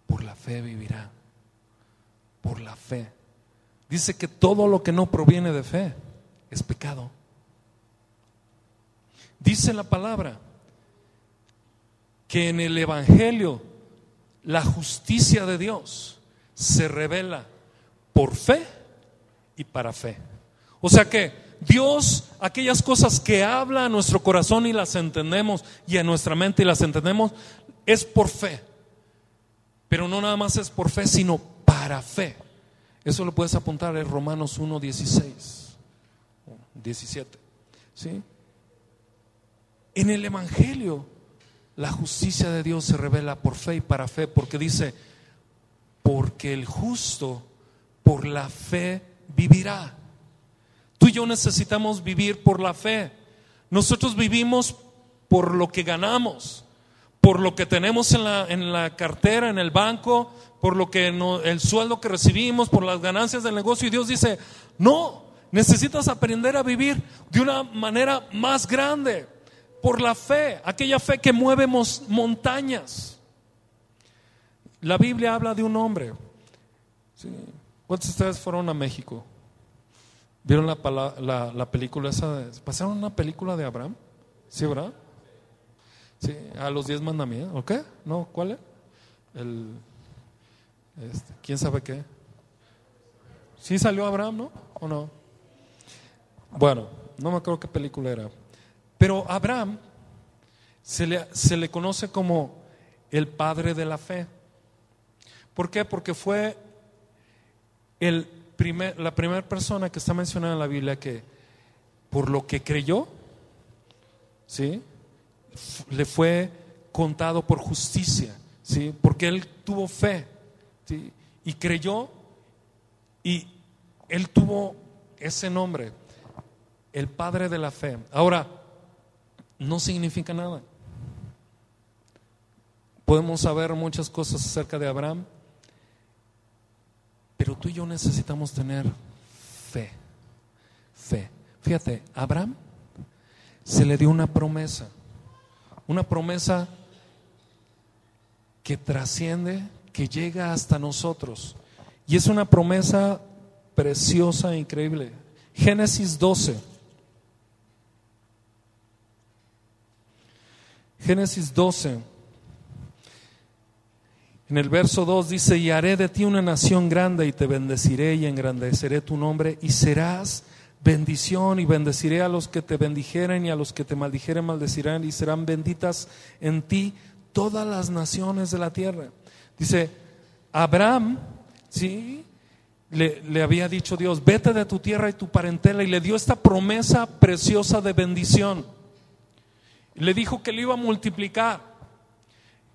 Speaker 2: por la fe vivirá. Por la fe. Dice que todo lo que no proviene de fe es pecado. Dice la palabra que en el Evangelio la justicia de Dios se revela por fe y para fe. O sea que Dios, aquellas cosas que habla a nuestro corazón y las entendemos y a nuestra mente y las entendemos, es por fe. Pero no nada más es por fe, sino para fe. Eso lo puedes apuntar en Romanos 1, 16, 17. ¿sí? En el Evangelio, la justicia de Dios se revela por fe y para fe, porque dice, porque el justo por la fe vivirá. Tú y yo necesitamos vivir por la fe. Nosotros vivimos por lo que ganamos, por lo que tenemos en la, en la cartera, en el banco, por lo que el sueldo que recibimos, por las ganancias del negocio. Y Dios dice, no, necesitas aprender a vivir de una manera más grande, por la fe, aquella fe que mueve montañas. La Biblia habla de un hombre. ¿Cuántos de ustedes fueron a México? ¿Vieron la, la, película esa? ¿Pasaron una película de Abraham? ¿Sí, verdad? Sí, a los diez mandamientos. ¿O qué? ¿No? ¿Cuál es? Este, ¿Quién sabe qué? ¿Sí salió Abraham, no? ¿O no? Bueno, no me acuerdo qué película era. Pero Abraham se le, se le conoce como el padre de la fe. ¿Por qué? Porque fue el la primera persona que está mencionada en la Biblia que por lo que creyó, ¿sí? le fue contado por justicia, ¿sí? porque él tuvo fe y creyó y él tuvo ese nombre, el padre de la fe. Ahora, no significa nada. Podemos saber muchas cosas acerca de Abraham, pero tú y yo necesitamos tener fe. Fe. Fíjate, Abraham se le dio una promesa. Una promesa que trasciende, que llega hasta nosotros. Y es una promesa preciosa e increíble. Génesis 12. Génesis 12. En el verso 2 dice, y haré de ti una nación grande y te bendeciré y engrandeceré tu nombre y serás bendición y bendeciré a los que te bendijeren y a los que te maldijeren maldecirán y serán benditas en ti todas las naciones de la tierra. Dice, Abraham, ¿sí? Le, le había dicho Dios, vete de tu tierra y tu parentela y le dio esta promesa preciosa de bendición. Le dijo que le iba a multiplicar.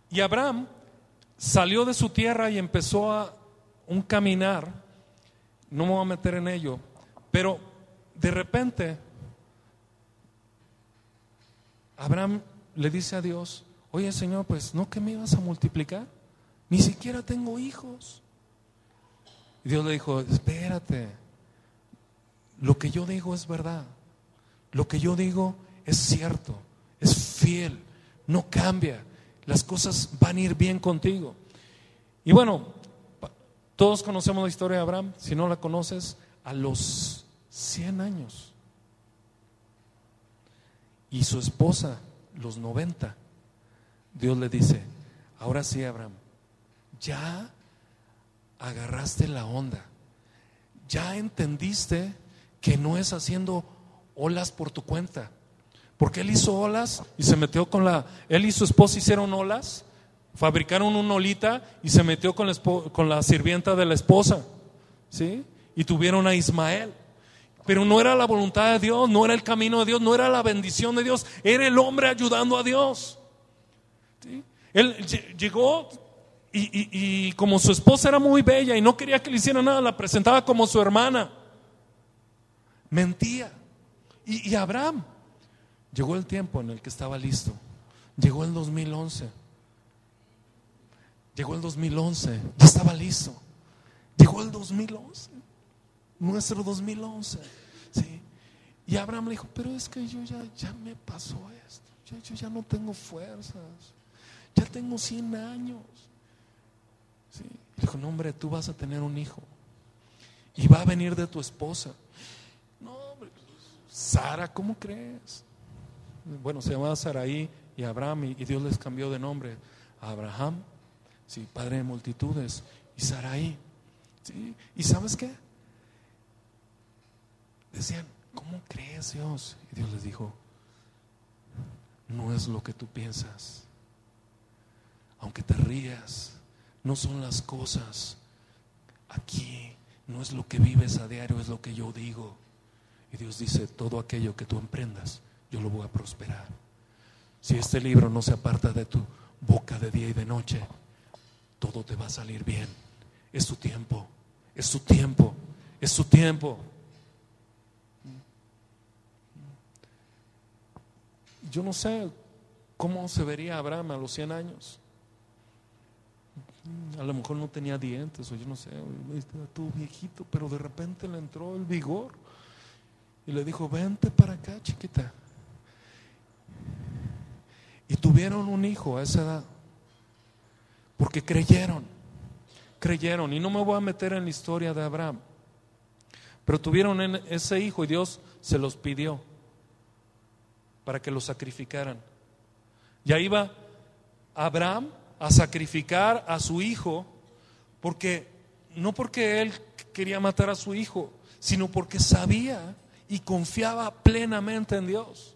Speaker 2: Y Abraham salió de su tierra y empezó a un caminar, no me voy a meter en ello, pero de repente Abraham le dice a Dios, oye Señor, pues no que me ibas a multiplicar, ni siquiera tengo hijos. Y Dios le dijo, espérate, lo que yo digo es verdad, lo que yo digo es cierto, fiel, no cambia las cosas van a ir bien contigo. Y bueno, Todos conocemos la historia de Abraham. Si no la conoces, a los 100 años. Y su esposa, los 90. Dios le dice, ahora sí, Abraham, ya agarraste la onda. Ya entendiste que no es haciendo olas por tu cuenta. Porque él hizo olas y se metió con la... Él y su esposa hicieron olas, fabricaron una olita y se metió con la, con la sirvienta de la esposa. ¿Sí? Y tuvieron a Ismael. Pero no era la voluntad de Dios, no era el camino de Dios, no era la bendición de Dios, era el hombre ayudando a Dios. Él llegó y, y, como su esposa era muy bella y no quería que le hiciera nada, la presentaba como su hermana. Mentía. Y, Abraham, llegó el tiempo en el que estaba listo. Llegó el 2011. Llegó el 2011. Ya estaba listo. Llegó el 2011. Nuestro 2011. ¿sí? Y Abraham le dijo, pero es que yo ya, ya me pasó esto. yo ya no tengo fuerzas. Ya tengo 100 años. ¿sí? Dijo, no hombre, tú vas a tener un hijo. Y va a venir de tu esposa. Sara, ¿cómo crees? Bueno, se llamaba Saraí y Abraham y, Dios les cambió de nombre a Abraham, sí, padre de multitudes, y Saraí. ¿sí? ¿Y sabes qué? Decían, ¿cómo crees Dios? Y Dios les dijo, no es lo que tú piensas. Aunque te rías, no son las cosas. Aquí no es lo que vives a diario, es lo que yo digo. Y Dios dice, todo aquello que tú emprendas, yo lo voy a prosperar. Si este libro no se aparta de tu boca de día y de noche, todo te va a salir bien. Es su tiempo, es su tiempo, es su tiempo. Yo no sé cómo se vería Abraham a los 100 años. A lo mejor no tenía dientes, o yo no sé, tú viejito, pero de repente le entró el vigor y le dijo, vente para acá, chiquita. Y tuvieron un hijo a esa edad, porque creyeron, creyeron. Y no me voy a meter en la historia de Abraham, pero tuvieron ese hijo y Dios se los pidió para que lo sacrificaran. Ya iba Abraham a sacrificar a su hijo, porque no porque él quería matar a su hijo, sino porque sabía y confiaba plenamente en Dios.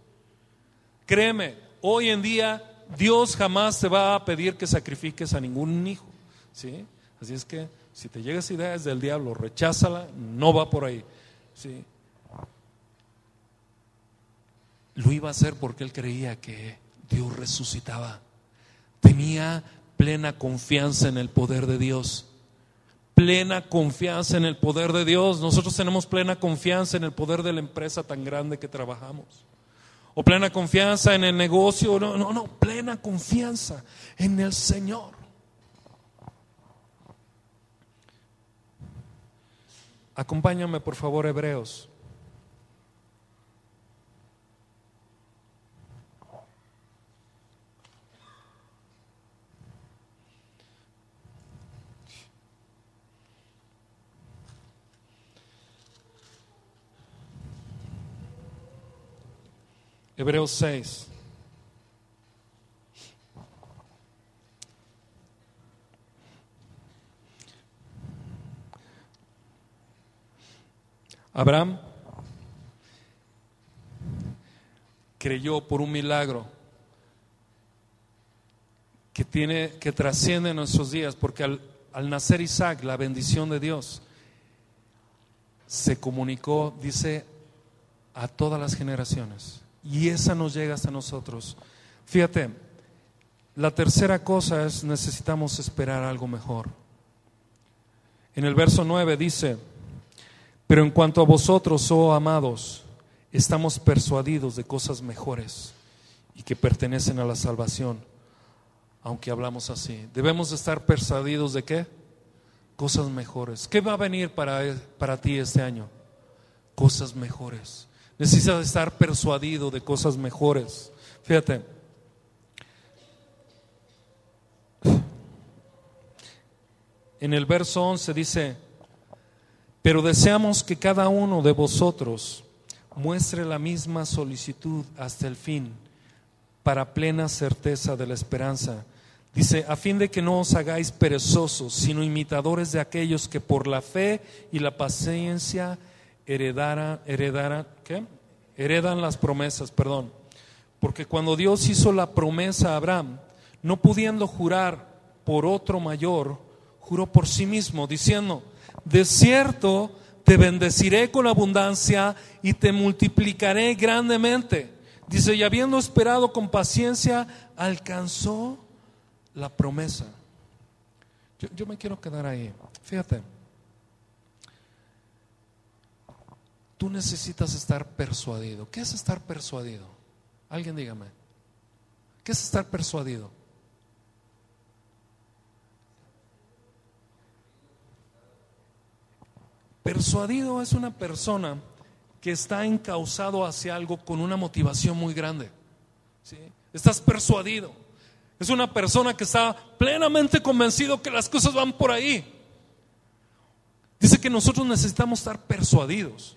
Speaker 2: Créeme, hoy en día Dios jamás te va a pedir que sacrifiques a ningún hijo. ¿sí? Así es que si te llegas ideas del diablo, recházala, no va por ahí. ¿sí? Lo iba a hacer porque él creía que Dios resucitaba. Tenía plena confianza en el poder de Dios plena confianza en el poder de Dios. Nosotros tenemos plena confianza en el poder de la empresa tan grande que trabajamos. O plena confianza en el negocio. No, no, no, plena confianza en el Señor. Acompáñame por favor, Hebreos. Hebreos 6. Abraham creyó por un milagro que tiene que trasciende nuestros días, porque al, al nacer Isaac, la bendición de Dios se comunicó, dice, a todas las generaciones. Y esa nos llega hasta nosotros. Fíjate, la tercera cosa es necesitamos esperar algo mejor. En el verso 9 dice, pero en cuanto a vosotros, oh amados, estamos persuadidos de cosas mejores y que pertenecen a la salvación, aunque hablamos así. Debemos estar persuadidos de qué? Cosas mejores. ¿Qué va a venir para, para ti este año? Cosas mejores. Necesitas estar persuadido de cosas mejores. Fíjate. en el verso 11 dice, pero deseamos que cada uno de vosotros muestre la misma solicitud hasta el fin, para plena certeza de la esperanza. Dice, a fin de que no os hagáis perezosos, sino imitadores de aquellos que por la fe y la paciencia heredaran, heredaran, ¿qué? heredan las promesas, perdón. Porque cuando Dios hizo la promesa a Abraham, no pudiendo jurar por otro mayor, juró por sí mismo, diciendo, de cierto te bendeciré con abundancia y te multiplicaré grandemente. Dice, y habiendo esperado con paciencia, alcanzó la promesa. Yo, yo me quiero quedar ahí. Fíjate, tú necesitas estar persuadido. ¿Qué es estar persuadido? Alguien dígame. ¿Qué es estar persuadido? Persuadido es una persona que está encausado hacia algo con una motivación muy grande. ¿sí? Estás persuadido. Es una persona que está plenamente convencido que las cosas van por ahí. Dice que nosotros necesitamos estar persuadidos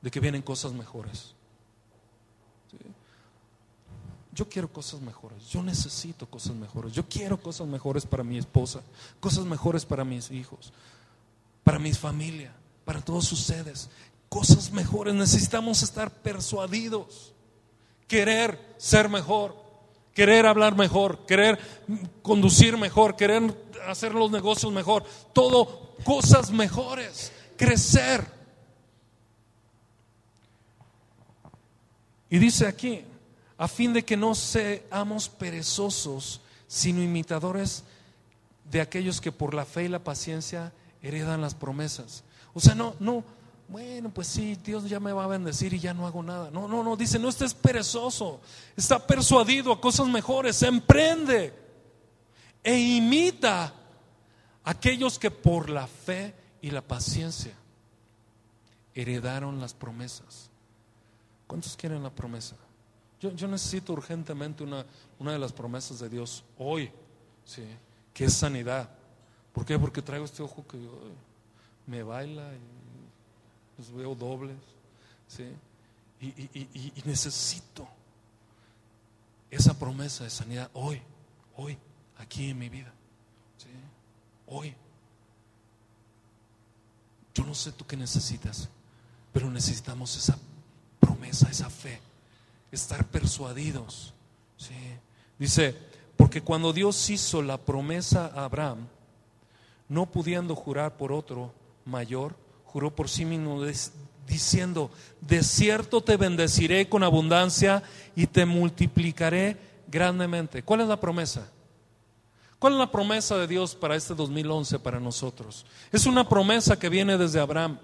Speaker 2: de que vienen cosas mejores. Yo quiero cosas mejores, yo necesito cosas mejores, yo quiero cosas mejores para mi esposa, cosas mejores para mis hijos, para mi familia, para todos ustedes. Cosas mejores. Necesitamos estar persuadidos, querer ser mejor, querer hablar mejor, querer conducir mejor, querer hacer los negocios mejor. Todo cosas mejores, crecer. Y dice aquí, a fin de que no seamos perezosos, sino imitadores de aquellos que por la fe y la paciencia heredan las promesas. O sea, no, no, bueno, pues sí, Dios ya me va a bendecir y ya no hago nada. No, no, no, dice, no estés perezoso, está persuadido a cosas mejores, emprende e imita a aquellos que por la fe y la paciencia heredaron las promesas. ¿Cuántos quieren la promesa? Yo, yo necesito urgentemente una, una, de las promesas de Dios hoy, ¿sí? que es sanidad. ¿Por qué? Porque traigo este ojo que me baila y los veo dobles. ¿sí? Y, y, necesito esa promesa de sanidad hoy, hoy, aquí en mi vida. ¿sí? Hoy. Yo no sé tú qué necesitas, pero necesitamos esa esa fe, estar persuadidos. Dice, porque cuando Dios hizo la promesa a Abraham, no pudiendo jurar por otro mayor, juró por sí mismo diciendo, de cierto te bendeciré con abundancia y te multiplicaré grandemente. ¿Cuál es la promesa? ¿Cuál es la promesa de Dios para este 2011 para nosotros? Es una promesa que viene desde Abraham.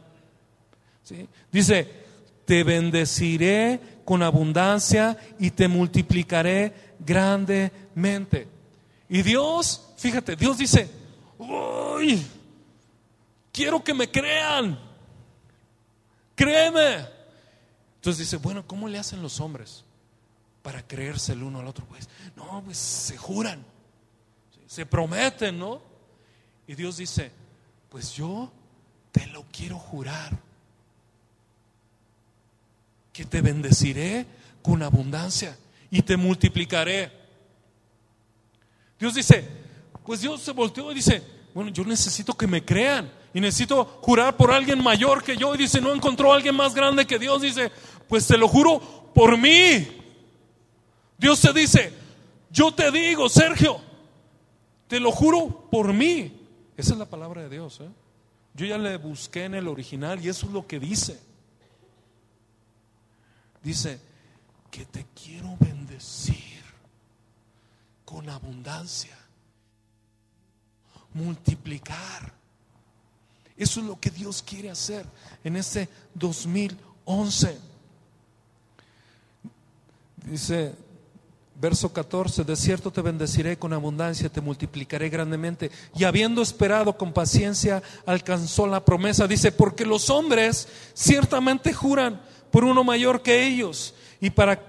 Speaker 2: ¿sí? Dice, te bendeciré con abundancia y te multiplicaré grandemente. Y Dios, fíjate, Dios dice, uy, quiero que me crean, créeme. Entonces dice, bueno, ¿cómo le hacen los hombres para creerse el uno al otro? Pues, no, pues se juran, se prometen, ¿no? Y Dios dice, pues yo te lo quiero jurar, que te bendeciré con abundancia y te multiplicaré. Dios dice, pues Dios se volteó y dice, bueno, yo necesito que me crean y necesito jurar por alguien mayor que yo. Y dice, no encontró a alguien más grande que Dios. Dice, pues te lo juro por mí. Dios te dice, yo te digo, Sergio, te lo juro por mí. Esa es la palabra de Dios. ¿eh? Yo ya le busqué en el original y eso es lo que dice. Dice, que te quiero bendecir con abundancia multiplicar. Eso es lo que Dios quiere hacer en este 2011. Dice verso 14, de cierto te bendeciré con abundancia, te multiplicaré grandemente. Y habiendo esperado con paciencia, alcanzó la promesa. Dice, porque los hombres ciertamente juran por uno mayor que ellos. Y para,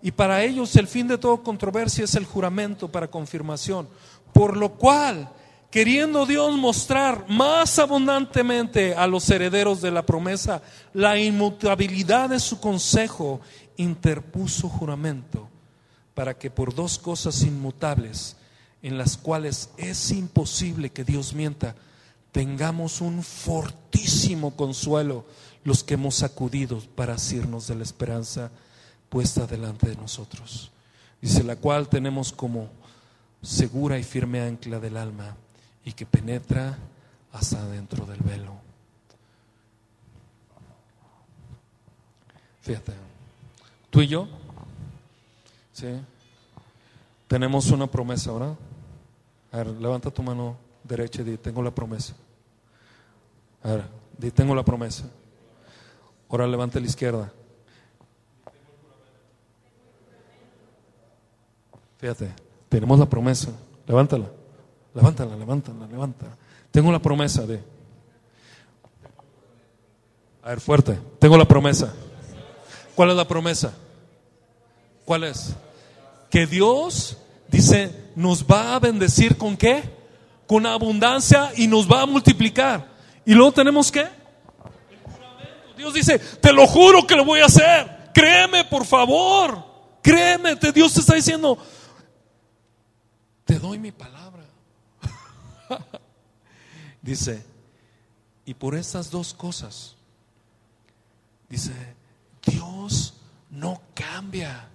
Speaker 2: y para ellos el fin de toda controversia es el juramento para confirmación. Por lo cual queriendo Dios mostrar más abundantemente a los herederos de la promesa la inmutabilidad de su consejo, interpuso juramento para que por dos cosas inmutables, en las cuales es imposible que Dios mienta, tengamos un fortísimo consuelo los que hemos acudido para asirnos de la esperanza puesta delante de nosotros. Dice, la cual tenemos como segura y firme ancla del alma y que penetra hasta dentro del velo. Fíjate, tú y yo, ¿sí? Tenemos una promesa, ¿verdad? A ver, levanta tu mano derecha y di, tengo la promesa. A ver, di, tengo la promesa. Ahora levanta la izquierda. Fíjate, tenemos la promesa. Levántala, levántala, levántala, levántala. Tengo la promesa de... A ver, fuerte. Tengo la promesa. ¿Cuál es la promesa? ¿Cuál es? Que Dios, dice, nos va a bendecir con qué? Con abundancia y nos va a multiplicar. Y luego tenemos qué? Dios dice, te lo juro que lo voy a hacer. Créeme, por favor. Créeme, Dios te está diciendo, te doy mi palabra. dice, y por estas dos cosas, dice, Dios no cambia.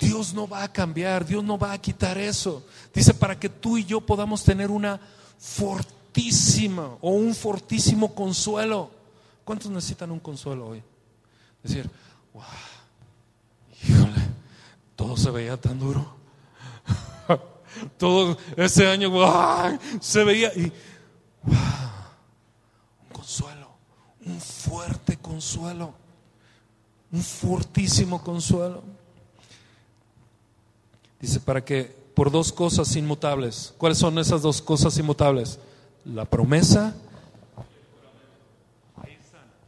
Speaker 2: Dios no va a cambiar, Dios no va a quitar eso. Dice, para que tú y yo podamos tener una fortísima o un fortísimo consuelo. ¿Cuántos necesitan un consuelo hoy? Decir, wow, híjole, todo se veía tan duro. todo ese año wow, se veía y wow, un consuelo, un fuerte consuelo, un fortísimo consuelo. Dice, para que por dos cosas inmutables, ¿cuáles son esas dos cosas inmutables? La promesa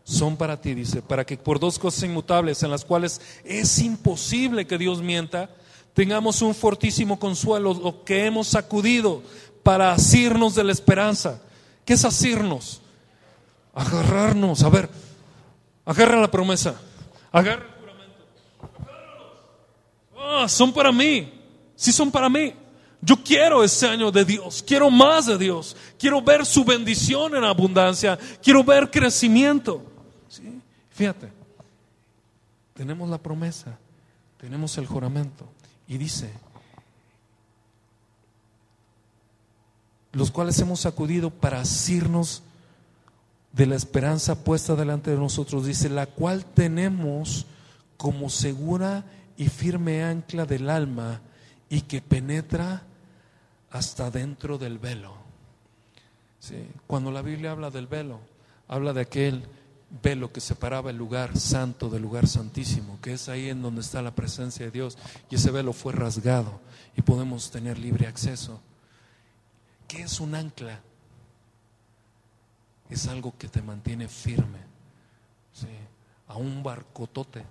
Speaker 2: son para ti, dice, para que por dos cosas inmutables en las cuales es imposible que Dios mienta, tengamos un fortísimo consuelo, lo que hemos sacudido para asirnos de la esperanza. ¿Qué es asirnos? Agarrarnos, a ver, agarra la promesa, agarra el juramento, ah, son para mí, sí son para mí. Yo quiero ese año de Dios, quiero más de Dios, quiero ver su bendición en abundancia, quiero ver crecimiento. ¿Sí? Fíjate, tenemos la promesa, tenemos el juramento y dice, los cuales hemos acudido para asirnos de la esperanza puesta delante de nosotros, dice, la cual tenemos como segura y firme ancla del alma y que penetra hasta dentro del velo. Cuando la Biblia habla del velo, habla de aquel velo que separaba el lugar santo del lugar santísimo, que es ahí en donde está la presencia de Dios. Y ese velo fue rasgado y podemos tener libre acceso. ¿Qué es un ancla? Es algo que te mantiene firme a un barcotote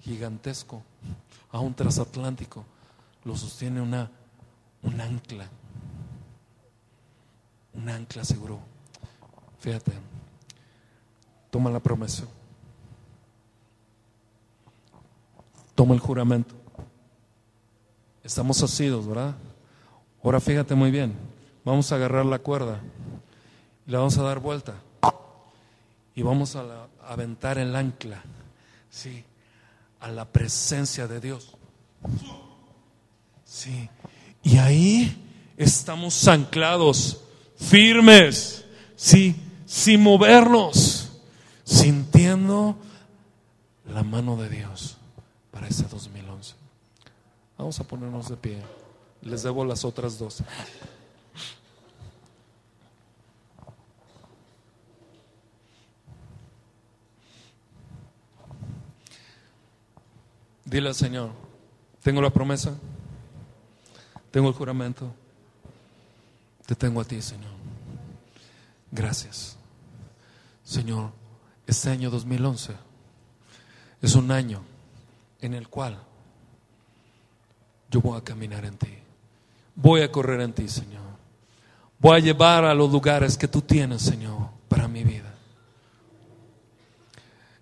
Speaker 2: gigantesco, a un transatlántico, lo sostiene una, un ancla, un ancla seguro. Fíjate, Toma la promesa. Toma el juramento. Estamos asidos, ¿verdad? Ahora fíjate muy bien. Vamos a agarrar la cuerda y la vamos a dar vuelta. Y vamos a, aventar el ancla, sí, a la presencia de Dios. Sí. Y ahí estamos anclados, firmes, sí, sin movernos sintiendo la mano de Dios para ese 2011. Vamos a ponernos de pie. Les debo las otras dos. Dile al Señor, tengo la promesa, tengo el juramento, te tengo a ti, Señor. Gracias. Señor, este año 2011 es un año en el cual yo voy a caminar en ti. Voy a correr en ti, Señor. Voy a llevar a los lugares que tú tienes, Señor, para mi vida.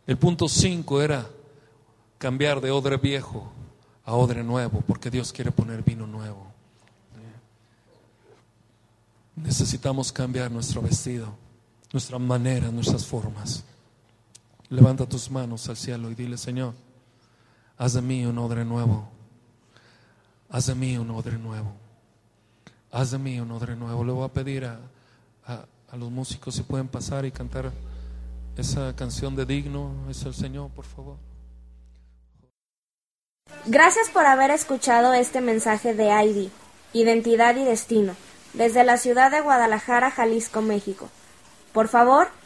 Speaker 2: El punto 5 era cambiar de odre viejo a odre nuevo, porque Dios quiere poner vino nuevo. Necesitamos cambiar nuestro vestido, nuestra manera, nuestras formas. Levanta tus manos al cielo y dile, Señor, haz de mí un odre nuevo. Haz de mí un odre nuevo. Haz de mí un odre nuevo. Le voy a pedir a, a los músicos si pueden pasar y cantar esa canción de digno es el Señor, por favor.
Speaker 3: Gracias por haber escuchado este mensaje de ID, Identidad y Destino, desde la ciudad de Guadalajara, Jalisco, México. Por favor,